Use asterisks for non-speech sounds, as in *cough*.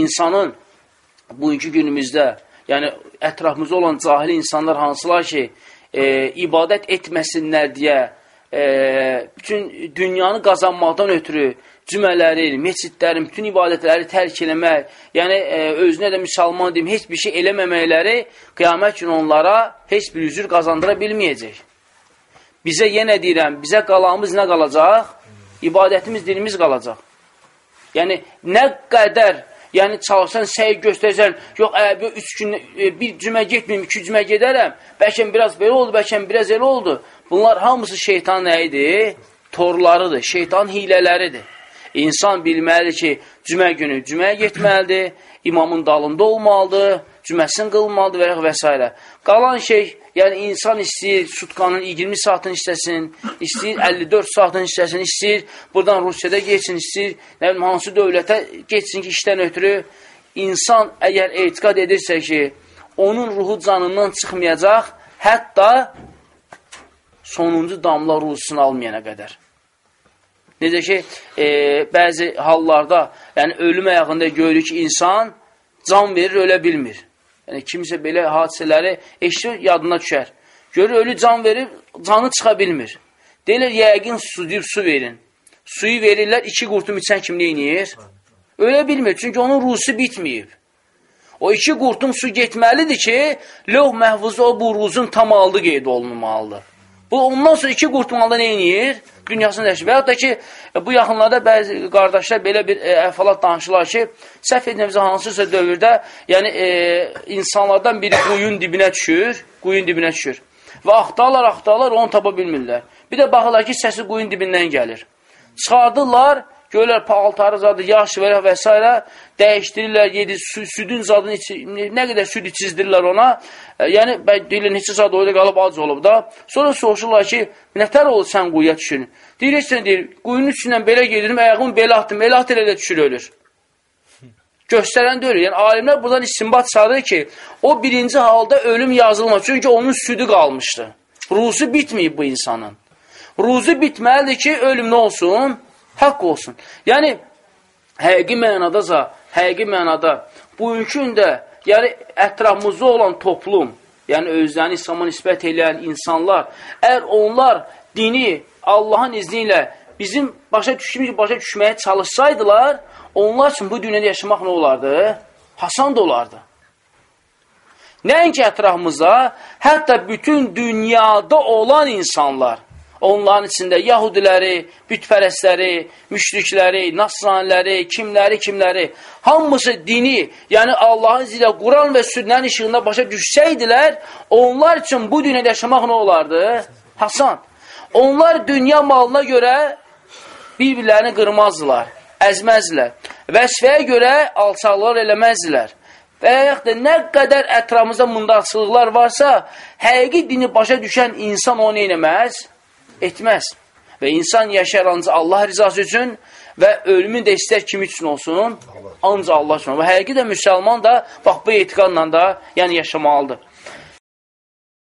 insanın bugünkü günümüzdə, yəni ətrafımızda olan cahil insanlar hansılar ki, e, ibadət etməsinlər deyə, e, bütün dünyanı qazanmaqdan ötürü cümələri, meçidlərin, bütün ibadətləri tərk eləmək, yəni e, özünə də müsəlman deyim, heç bir şey eləməməkləri qiyamət günü onlara heç bir üzür qazandıra bilməyəcək. Bizə yenə deyirəm, bizə qalamız nə qalacaq? İbadətimiz, dinimiz qalacaq. Yəni, nə qədər yəni çalışsan, səy göstərsən, yox, ə, üç gün, e, bir cümə getməyim, iki cümə gedərəm, bəlkə biraz belə oldu, bəlkə biraz elə oldu. Bunlar hamısı şeytan nə idi? Torlarıdır, şeytan hilələridir. İnsan bilməlidir ki, cümə günü cüməyə getməlidir, imamın dalında olmalıdır, cüməsini qılmalıdır və, və s. Qalan şey, yəni insan istəyir sutkanın 20 saatını işləsin, istəyir 54 saatını işləsin, istəyir buradan Rusiyada geçsin, istəyir nə bilim, hansı dövlətə geçsin ki, işdən ötürü. İnsan əgər etiqad edirsə ki, onun ruhu canından çıxmayacaq, hətta sonuncu damla ruhusunu almayana qədər. Necə ki, e, bəzi hallarda, yəni ölüm ayağında görürük ki, insan can verir, ölə bilmir. Yəni, kimsə belə hadisələri eşitir, yadına düşər. Görür, ölü can verir, canı çıxa bilmir. Deyirlər, yəqin su, deyib, su verin. Suyu verirlər, iki qurtum içən kim neyiniyir? Ölə bilmir, çünki onun ruhusu bitməyib. O iki qurtum su getməlidir ki, lövh məhvuzda o bu ruzun tam aldı qeyd olunmalıdır. Bu, ondan sonra iki qurtum alda neyiniyir? dünyasını dəyişir. Və yaxud da ki, bu yaxınlarda bəzi qardaşlar belə bir e, əhvalat danışırlar ki, səhv edinəmizə hansısa dövrdə, yəni e, insanlardan biri quyun dibinə düşür, quyun dibinə düşür. Və axtarlar, axtarlar, onu tapa bilmirlər. Bir də baxırlar ki, səsi quyun dibindən gəlir. Çıxardırlar, görürlər paltarı zadı, yaş və, və s. dəyişdirirlər, yedi, sü südün zadını, içi, nə qədər süd içizdirirlər ona. E, yəni, deyirlər, neçə saat orada qalıb ac olub da. Sonra soruşurlar ki, nətər oldu sən quyuya düşün? Deyir, heç deyir, quyunun içindən belə gedirəm, ayağımı belə atdım, elə at elə düşür, ölür. *laughs* Göstərən də ölür. Yəni, alimlər buradan istinbat çıxarır ki, o birinci halda ölüm yazılmaz. Çünki onun südü qalmışdı. Ruzu bitməyib bu insanın. Ruzu bitməlidir ki, ölüm nə olsun? Haqq olsun. Yəni, həqiqi mənadaca, həqiqi mənada bugünkü gündə, yəni ətrafımızda olan toplum, yəni özlərini İslam'a nisbət edən insanlar, əgər onlar dini Allahın izni ilə bizim başa düşdüyümüz başa düşməyə çalışsaydılar, onlar üçün bu dünyada yaşamaq nə olardı? Hasan da olardı. Nəinki ətrafımızda, hətta bütün dünyada olan insanlar, onların içində yahudiləri, bütpərəsləri, müşrikləri, nasraniləri, kimləri, kimləri, hamısı dini, yəni Allahın zilə Quran və sünnənin işığında başa düşsəydilər, onlar üçün bu dünyada yaşamaq nə olardı? Hasan. Onlar dünya malına görə bir-birlərini qırmazdılar, əzməzdilər. Vəsfəyə görə alçaqlar eləməzdilər. Və yaxud da nə qədər ətrafımızda mundaqçılıqlar varsa, həqiqi dini başa düşən insan onu eləməz, etməz. Və insan yaşayar ancaq Allah rizası üçün və ölümü də istər kim üçün olsun? Ancaq Allah üçün. Və həqiqi də müsəlman da bax bu etiqadla da yəni yaşamalıdır.